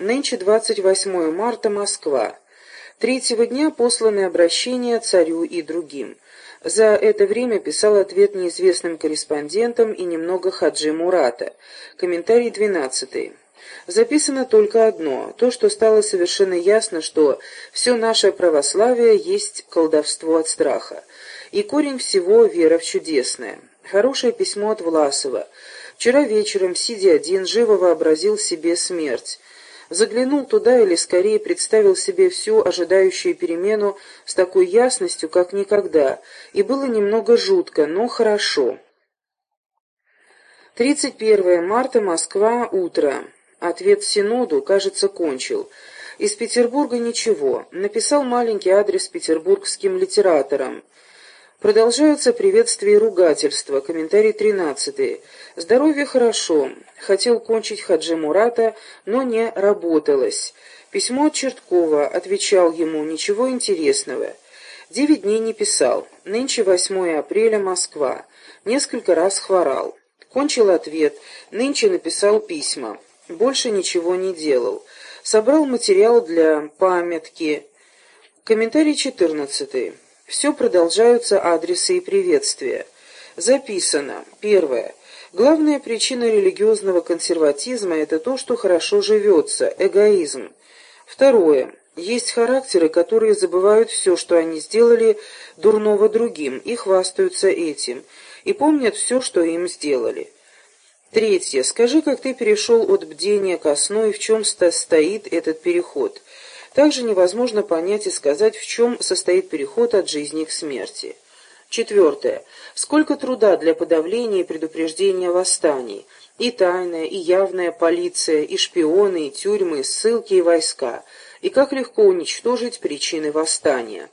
Нынче 28 марта, Москва. Третьего дня посланы обращения царю и другим. За это время писал ответ неизвестным корреспондентам и немного Хаджи Мурата. Комментарий 12. Записано только одно, то, что стало совершенно ясно, что все наше православие есть колдовство от страха. И корень всего — вера в чудесное. Хорошее письмо от Власова. Вчера вечером, сидя один, живо вообразил себе смерть. Заглянул туда или скорее представил себе всю ожидающую перемену с такой ясностью, как никогда, и было немного жутко, но хорошо. 31 марта, Москва, утро. Ответ Синоду, кажется, кончил. Из Петербурга ничего. Написал маленький адрес петербургским литераторам. Продолжаются приветствия и ругательства. Комментарий 13. Здоровье хорошо. Хотел кончить Хаджи Мурата, но не работалось. Письмо от Черткова. Отвечал ему. Ничего интересного. Девять дней не писал. Нынче 8 апреля, Москва. Несколько раз хворал. Кончил ответ. Нынче написал письма. Больше ничего не делал. Собрал материал для памятки. Комментарий 14. Все продолжаются адресы и приветствия. Записано. Первое. Главная причина религиозного консерватизма – это то, что хорошо живется, эгоизм. Второе. Есть характеры, которые забывают все, что они сделали дурного другим, и хвастаются этим, и помнят все, что им сделали. Третье. Скажи, как ты перешел от бдения ко сну и в чем стоит этот переход. Также невозможно понять и сказать, в чем состоит переход от жизни к смерти. Четвертое. Сколько труда для подавления и предупреждения восстаний. И тайная, и явная полиция, и шпионы, и тюрьмы, и ссылки и войска. И как легко уничтожить причины восстания.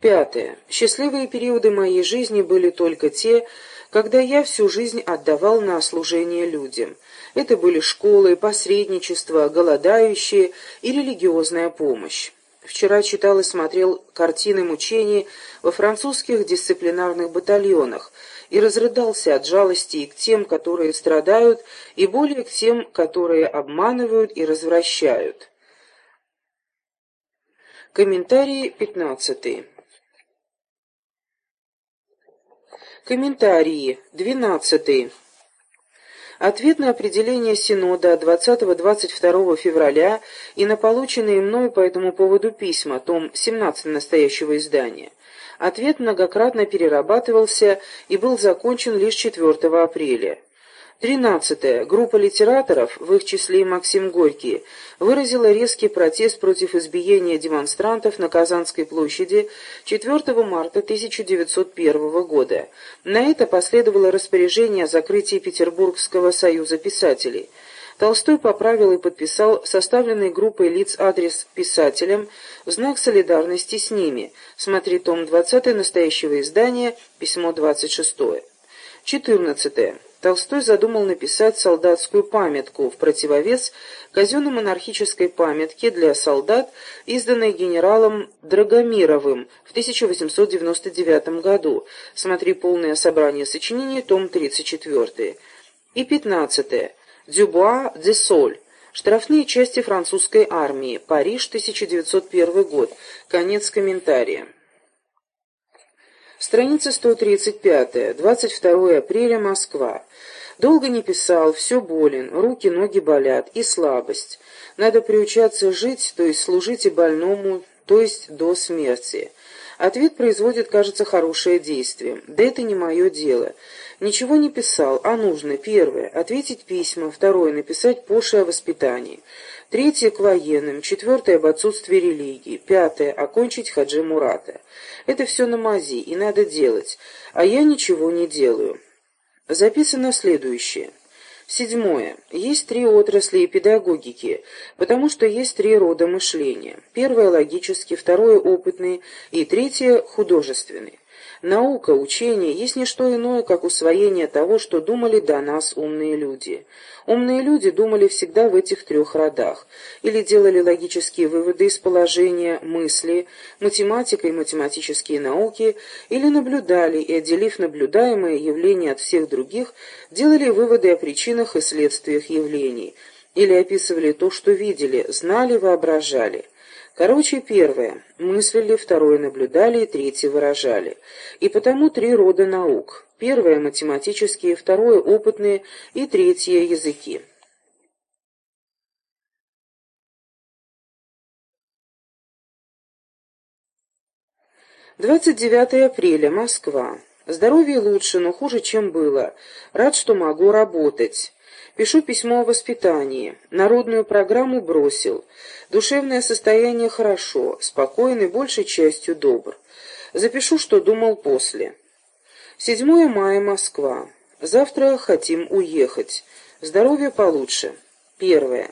Пятое. Счастливые периоды моей жизни были только те, когда я всю жизнь отдавал на служение людям. Это были школы, посредничество, голодающие и религиозная помощь. Вчера читал и смотрел картины мучений во французских дисциплинарных батальонах и разрыдался от жалости и к тем, которые страдают, и более к тем, которые обманывают и развращают. Комментарий пятнадцатый. Комментарии. Двенадцатый. Ответ на определение Синода 20-22 февраля и на полученные мною по этому поводу письма, том 17 настоящего издания. Ответ многократно перерабатывался и был закончен лишь 4 апреля. Тринадцатое. Группа литераторов, в их числе и Максим Горький, выразила резкий протест против избиения демонстрантов на Казанской площади 4 марта 1901 года. На это последовало распоряжение о закрытии Петербургского союза писателей. Толстой поправил и подписал составленный группой лиц адрес писателям в знак солидарности с ними. Смотри том 20 настоящего издания, письмо 26. 14. Толстой задумал написать солдатскую памятку в противовес казенно-монархической памятке для солдат, изданной генералом Драгомировым в 1899 году. Смотри полное собрание сочинений, том 34. И 15. Дюбуа де Соль. Штрафные части французской армии. Париж, 1901 год. Конец комментария. Страница 135. 22 апреля. Москва. Долго не писал, все болен, руки, ноги болят и слабость. Надо приучаться жить, то есть служить и больному, то есть до смерти. Ответ производит, кажется, хорошее действие. Да это не мое дело. Ничего не писал, а нужно, первое, ответить письма, второе, написать Поше о воспитании, третье, к военным, четвертое, об отсутствии религии, пятое, окончить Хаджи Мурата. Это все на мази, и надо делать, а я ничего не делаю. Записано следующее. Седьмое. Есть три отрасли педагогики, потому что есть три рода мышления. Первое – логический, второе – опытный и третье – художественный. Наука, учение есть не что иное, как усвоение того, что думали до нас умные люди. Умные люди думали всегда в этих трех родах, или делали логические выводы из положения, мысли, математика и математические науки, или наблюдали и, отделив наблюдаемые явления от всех других, делали выводы о причинах и следствиях явлений, или описывали то, что видели, знали, воображали. Короче, первое – мыслили, второе – наблюдали, третье – выражали. И потому три рода наук. Первое – математические, второе – опытные и третье – языки. 29 апреля, Москва. Здоровье лучше, но хуже, чем было. Рад, что могу работать. Пишу письмо о воспитании. Народную программу бросил. Душевное состояние хорошо, спокойный, большей частью добр. Запишу, что думал после. 7 мая, Москва. Завтра хотим уехать. Здоровье получше. Первое.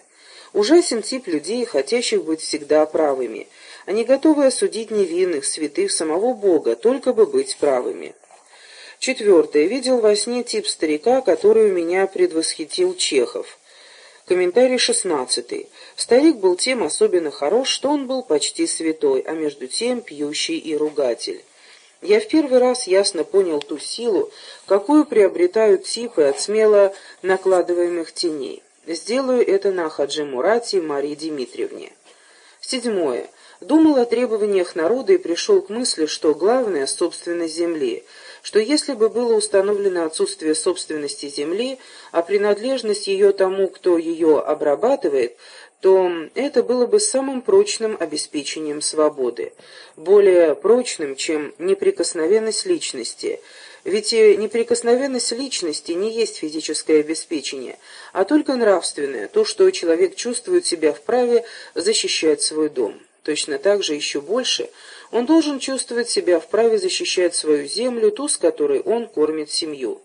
Ужасен тип людей, хотящих быть всегда правыми. Они готовы осудить невинных, святых, самого Бога, только бы быть правыми. Четвертое. Видел во сне тип старика, который у меня предвосхитил Чехов. Комментарий шестнадцатый. Старик был тем особенно хорош, что он был почти святой, а между тем пьющий и ругатель. Я в первый раз ясно понял ту силу, какую приобретают типы от смело накладываемых теней. Сделаю это на Хаджи Мурате и Марии Дмитриевне. Седьмое. Думал о требованиях народа и пришел к мысли, что главное – собственность земли, что если бы было установлено отсутствие собственности земли, а принадлежность ее тому, кто ее обрабатывает, то это было бы самым прочным обеспечением свободы, более прочным, чем неприкосновенность личности, ведь неприкосновенность личности не есть физическое обеспечение, а только нравственное, то, что человек чувствует себя вправе защищать свой дом. Точно так же еще больше он должен чувствовать себя вправе защищать свою землю, ту, с которой он кормит семью.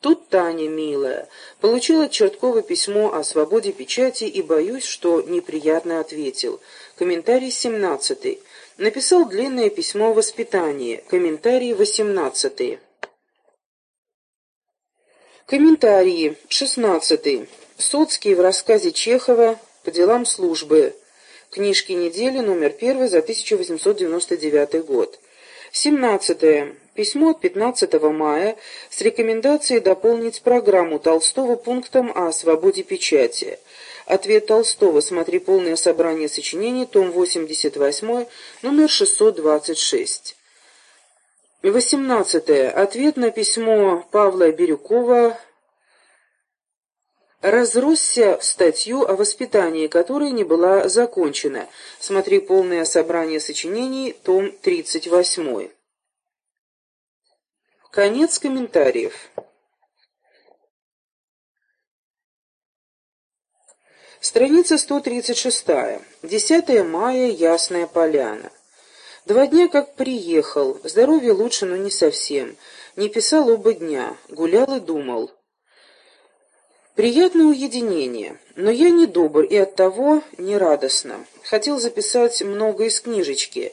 Тут Таня, милая, получила Черткова письмо о свободе печати и боюсь, что неприятно ответил. Комментарий 17. Написал длинное письмо о воспитании. Комментарий 18. Комментарии 16. Соцкий в рассказе Чехова по делам службы Книжки недели, номер 1 за 1899 год. 17. Письмо от 15 мая с рекомендацией дополнить программу Толстого пунктом о свободе печати. Ответ Толстого. Смотри полное собрание сочинений, том 88, номер 626. 18. Ответ на письмо Павла Бирюкова разросся в статью о воспитании, которая не была закончена. Смотри полное собрание сочинений, том 38. Конец комментариев. Страница 136. 10 мая. Ясная поляна. Два дня как приехал. Здоровье лучше, но не совсем. Не писал оба дня. Гулял и думал. Приятное уединение, но я не добр и оттого не радостно. Хотел записать много из книжечки.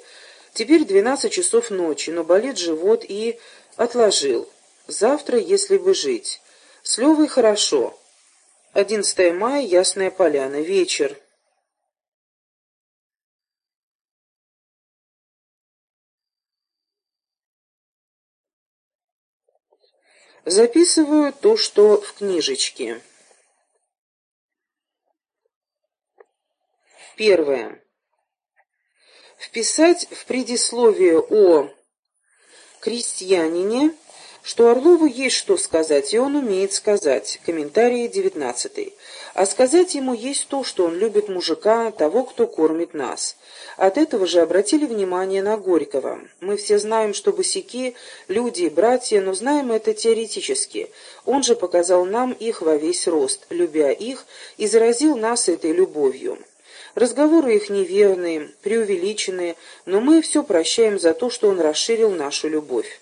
Теперь двенадцать часов ночи, но болит живот и отложил. Завтра, если бы жить. С Левой хорошо. 11 мая, Ясная Поляна, вечер. Записываю то, что в книжечке. Первое. Вписать в предисловие о крестьянине, что Орлову есть что сказать, и он умеет сказать. Комментарий девятнадцатый. А сказать ему есть то, что он любит мужика, того, кто кормит нас. От этого же обратили внимание на Горького. Мы все знаем, что босяки – люди и братья, но знаем это теоретически. Он же показал нам их во весь рост, любя их, и заразил нас этой любовью. Разговоры их неверные, преувеличенные, но мы все прощаем за то, что он расширил нашу любовь.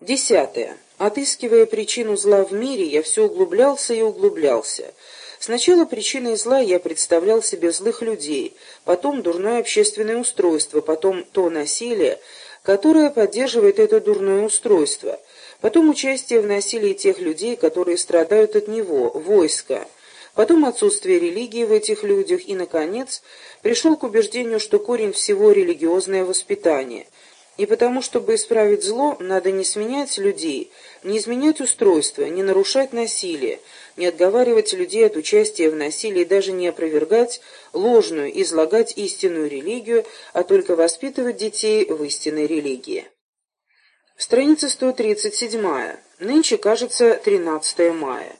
Десятое. Отыскивая причину зла в мире, я все углублялся и углублялся. Сначала причиной зла я представлял себе злых людей, потом дурное общественное устройство, потом то насилие, которое поддерживает это дурное устройство, потом участие в насилии тех людей, которые страдают от него, войско, потом отсутствие религии в этих людях и, наконец, пришел к убеждению, что корень всего религиозное воспитание. И потому, чтобы исправить зло, надо не сменять людей, не изменять устройство, не нарушать насилие, не отговаривать людей от участия в насилии даже не опровергать ложную, излагать истинную религию, а только воспитывать детей в истинной религии. Страница 137. Нынче, кажется, 13 мая.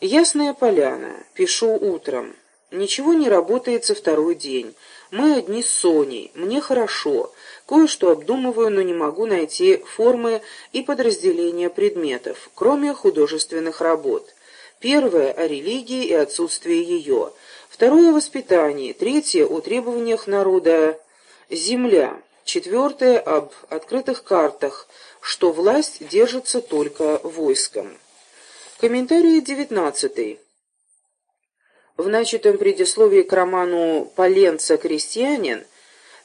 Ясная поляна. Пишу утром. Ничего не работается второй день. Мы одни с Соней. Мне хорошо. Кое-что обдумываю, но не могу найти формы и подразделения предметов, кроме художественных работ. Первое – о религии и отсутствии ее. Второе – о воспитании. Третье – о требованиях народа «Земля». Четвертое – об открытых картах, что власть держится только войском. Комментарий девятнадцатый. В начатом предисловии к роману «Поленца крестьянин»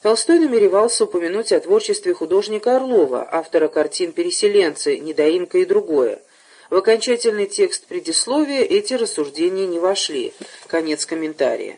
Толстой намеревался упомянуть о творчестве художника Орлова, автора картин «Переселенцы», «Недоимка» и другое. В окончательный текст предисловия эти рассуждения не вошли. Конец комментария.